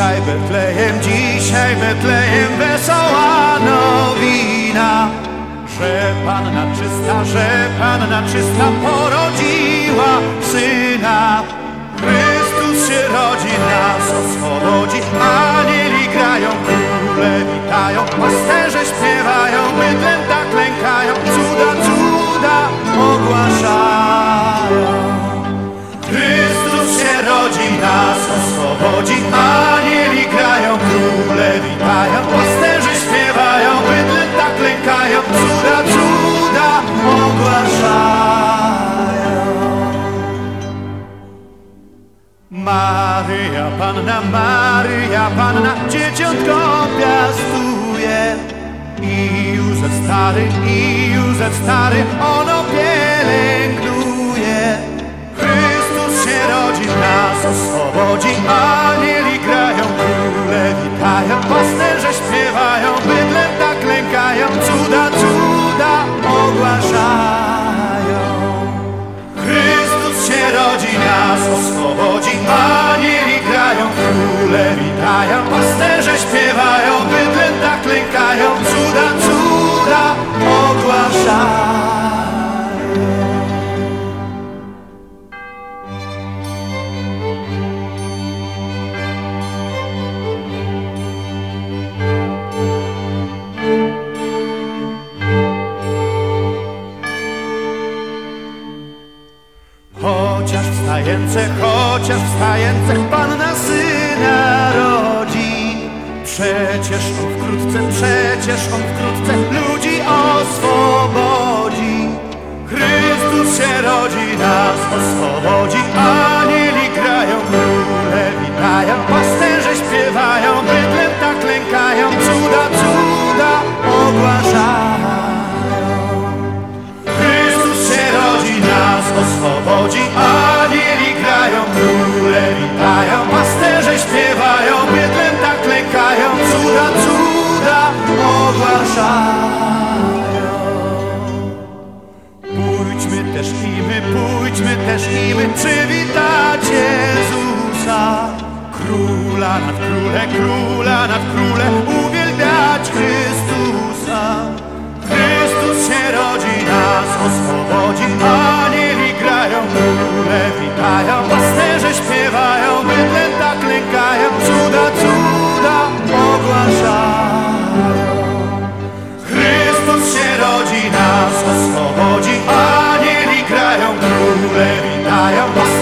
Betlejem, dzisiaj Betlejem wesoła nowina Że Panna czysta, że Panna czysta porodziła Syna. Chrystus się rodzi, nas oswobodzi Anieli grają, króle witają Pasterze śpiewają, bydlęta Panna, Maryja Panna Dzieciątko piastuje I Józef stary, i Józef stary Ono pielęgnuje. Chrystus się rodzi, nas oswobodzi Anieli grają, króle witają Pasterze śpiewają, bydlęta klękają Cuda, cuda ogłaszają. Chrystus się rodzi, nas oswobodzi Anieli Chociaż chociaż wstające Panna Syna rodzi. Przecież On wkrótce, przecież On wkrótce Ludzi oswobodzi. Chrystus się rodzi, nas oswobodzi. Anieli grają, króle witają Pasterze śpiewają, bydlęta klękają Cuda, cuda ogłaszają. Chrystus się rodzi, nas oswobodzi też i my, pójdźmy też i my Przywitać Jezusa. Króla nad króle, króla nad króle Uwielbiać Chrystusa I am